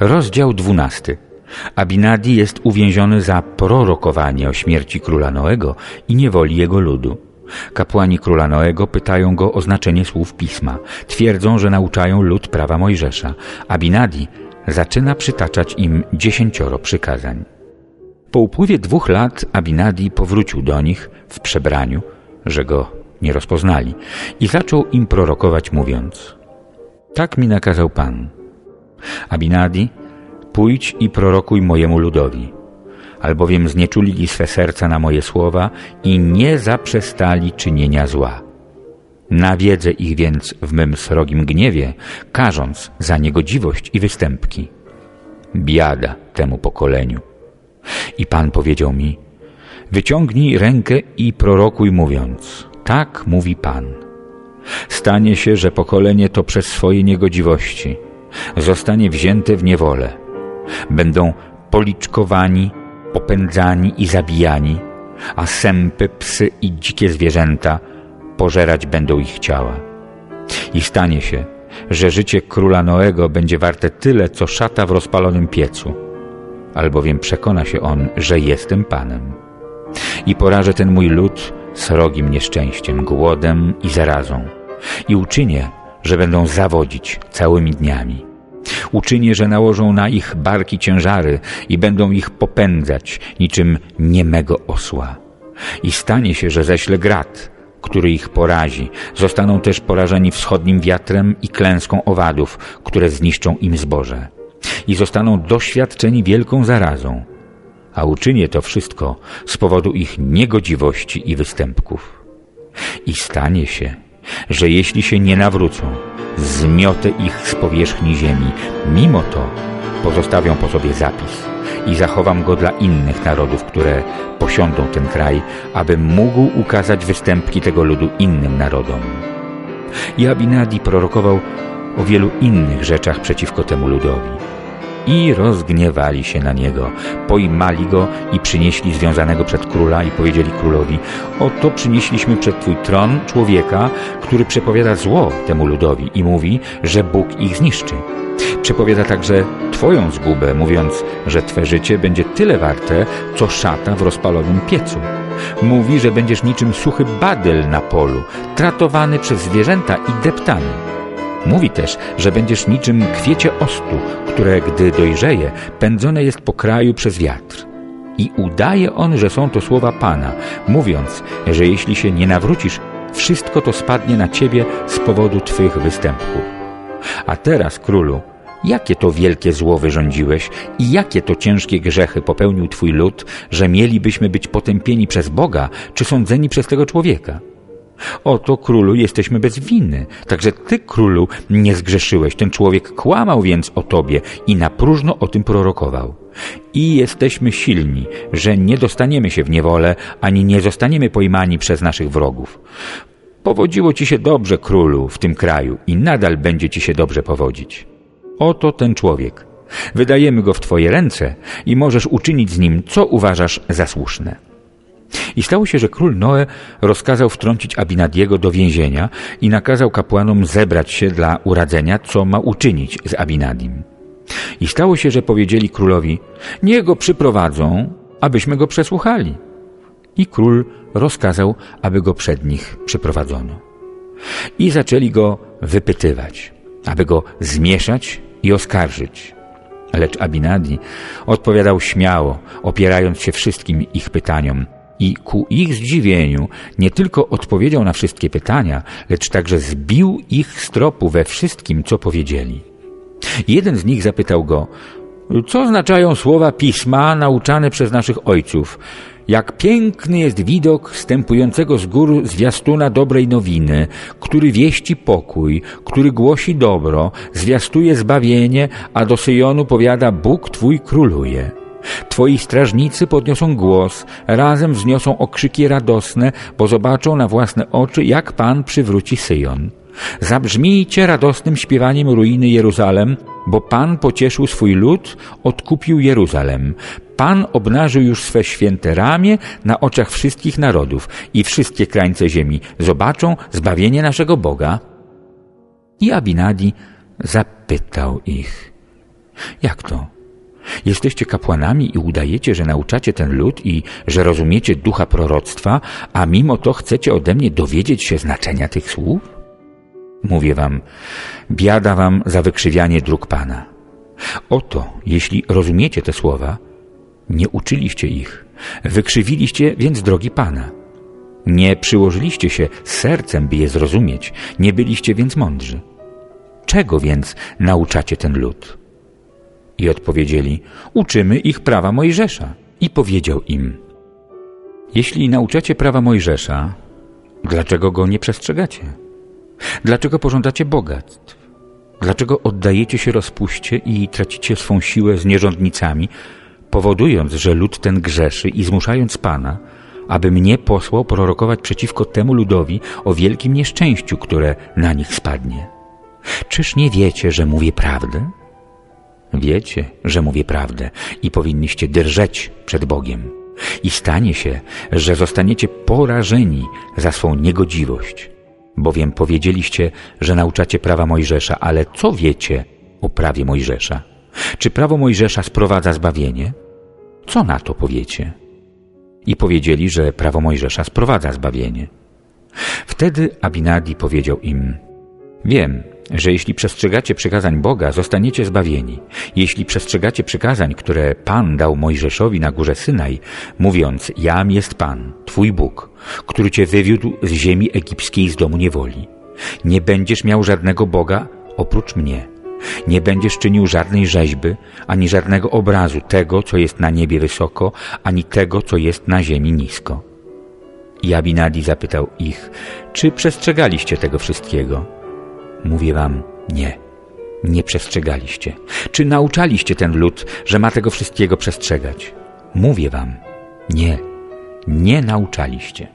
Rozdział dwunasty. Abinadi jest uwięziony za prorokowanie o śmierci króla Noego i niewoli jego ludu. Kapłani króla Noego pytają go o znaczenie słów pisma. Twierdzą, że nauczają lud prawa Mojżesza. Abinadi zaczyna przytaczać im dziesięcioro przykazań. Po upływie dwóch lat Abinadi powrócił do nich w przebraniu, że go nie rozpoznali i zaczął im prorokować mówiąc Tak mi nakazał Pan. Abinadi, pójdź i prorokuj mojemu ludowi, albowiem znieczulili swe serca na moje słowa i nie zaprzestali czynienia zła. Nawiedzę ich więc w mym srogim gniewie, karząc za niegodziwość i występki. Biada temu pokoleniu. I Pan powiedział mi, wyciągnij rękę i prorokuj mówiąc, tak mówi Pan. Stanie się, że pokolenie to przez swoje niegodziwości zostanie wzięte w niewolę. Będą policzkowani, popędzani i zabijani, a sępy, psy i dzikie zwierzęta pożerać będą ich ciała. I stanie się, że życie króla Noego będzie warte tyle, co szata w rozpalonym piecu, albowiem przekona się on, że jestem Panem. I porażę ten mój lud srogim nieszczęściem, głodem i zarazą. I uczynię, że będą zawodzić całymi dniami. Uczynię, że nałożą na ich barki ciężary i będą ich popędzać niczym niemego osła. I stanie się, że ześlę grad, który ich porazi. Zostaną też porażeni wschodnim wiatrem i klęską owadów, które zniszczą im zboże. I zostaną doświadczeni wielką zarazą. A uczynię to wszystko z powodu ich niegodziwości i występków. I stanie się, że jeśli się nie nawrócą, zmiotę ich z powierzchni ziemi. Mimo to pozostawią po sobie zapis i zachowam go dla innych narodów, które posiądą ten kraj, aby mógł ukazać występki tego ludu innym narodom. I Abinadi prorokował o wielu innych rzeczach przeciwko temu ludowi. I rozgniewali się na niego, pojmali go i przynieśli związanego przed króla i powiedzieli królowi Oto przynieśliśmy przed twój tron człowieka, który przepowiada zło temu ludowi i mówi, że Bóg ich zniszczy. Przepowiada także Twoją zgubę, mówiąc, że Twe życie będzie tyle warte, co szata w rozpalonym piecu. Mówi, że będziesz niczym suchy badyl na polu, tratowany przez zwierzęta i deptany. Mówi też, że będziesz niczym kwiecie ostu, które, gdy dojrzeje, pędzone jest po kraju przez wiatr. I udaje on, że są to słowa Pana, mówiąc, że jeśli się nie nawrócisz, wszystko to spadnie na ciebie z powodu Twych występków. A teraz, królu, jakie to wielkie zło wyrządziłeś i jakie to ciężkie grzechy popełnił Twój lud, że mielibyśmy być potępieni przez Boga czy sądzeni przez tego człowieka? Oto, królu, jesteśmy bez winy. Także ty, królu, nie zgrzeszyłeś. Ten człowiek kłamał więc o tobie i na próżno o tym prorokował. I jesteśmy silni, że nie dostaniemy się w niewolę, ani nie zostaniemy pojmani przez naszych wrogów. Powodziło ci się dobrze, królu, w tym kraju i nadal będzie ci się dobrze powodzić. Oto ten człowiek. Wydajemy go w twoje ręce i możesz uczynić z nim, co uważasz za słuszne. I stało się, że król Noe rozkazał wtrącić Abinadiego do więzienia i nakazał kapłanom zebrać się dla uradzenia, co ma uczynić z Abinadim. I stało się, że powiedzieli królowi, niech go przyprowadzą, abyśmy go przesłuchali. I król rozkazał, aby go przed nich przyprowadzono. I zaczęli go wypytywać, aby go zmieszać i oskarżyć. Lecz Abinadi odpowiadał śmiało, opierając się wszystkim ich pytaniom i ku ich zdziwieniu nie tylko odpowiedział na wszystkie pytania, lecz także zbił ich z tropu we wszystkim, co powiedzieli. Jeden z nich zapytał go, co oznaczają słowa pisma nauczane przez naszych ojców? Jak piękny jest widok wstępującego z gór zwiastuna dobrej nowiny, który wieści pokój, który głosi dobro, zwiastuje zbawienie, a do Syjonu powiada Bóg Twój króluje. Twoi strażnicy podniosą głos, razem wzniosą okrzyki radosne, bo zobaczą na własne oczy, jak Pan przywróci Syjon. Zabrzmijcie radosnym śpiewaniem ruiny Jeruzalem, bo Pan pocieszył swój lud, odkupił Jeruzalem. Pan obnażył już swe święte ramię na oczach wszystkich narodów i wszystkie krańce ziemi zobaczą zbawienie naszego Boga. I Abinadi zapytał ich – Jak to? Jesteście kapłanami i udajecie, że nauczacie ten lud i że rozumiecie ducha proroctwa, a mimo to chcecie ode mnie dowiedzieć się znaczenia tych słów? Mówię wam, biada wam za wykrzywianie dróg Pana. Oto, jeśli rozumiecie te słowa, nie uczyliście ich, wykrzywiliście więc drogi Pana. Nie przyłożyliście się sercem, by je zrozumieć, nie byliście więc mądrzy. Czego więc nauczacie ten lud? I odpowiedzieli, uczymy ich prawa Mojżesza. I powiedział im, jeśli nauczacie prawa Mojżesza, dlaczego go nie przestrzegacie? Dlaczego pożądacie bogactw? Dlaczego oddajecie się rozpuście i tracicie swą siłę z nierządnicami, powodując, że lud ten grzeszy i zmuszając Pana, aby mnie posłał prorokować przeciwko temu ludowi o wielkim nieszczęściu, które na nich spadnie? Czyż nie wiecie, że mówię prawdę? Wiecie, że mówię prawdę i powinniście drżeć przed Bogiem. I stanie się, że zostaniecie porażeni za swą niegodziwość. Bowiem powiedzieliście, że nauczacie prawa Mojżesza, ale co wiecie o prawie Mojżesza? Czy prawo Mojżesza sprowadza zbawienie? Co na to powiecie? I powiedzieli, że prawo Mojżesza sprowadza zbawienie. Wtedy Abinadi powiedział im, wiem, że jeśli przestrzegacie przykazań Boga, zostaniecie zbawieni. Jeśli przestrzegacie przykazań, które Pan dał Mojżeszowi na górze Synaj, mówiąc, jam jest Pan, Twój Bóg, który Cię wywiódł z ziemi egipskiej z domu niewoli. Nie będziesz miał żadnego Boga oprócz mnie. Nie będziesz czynił żadnej rzeźby, ani żadnego obrazu tego, co jest na niebie wysoko, ani tego, co jest na ziemi nisko. I Abinadi zapytał ich, czy przestrzegaliście tego wszystkiego? Mówię wam, nie. Nie przestrzegaliście. Czy nauczaliście ten lud, że ma tego wszystkiego przestrzegać? Mówię wam, nie. Nie nauczaliście.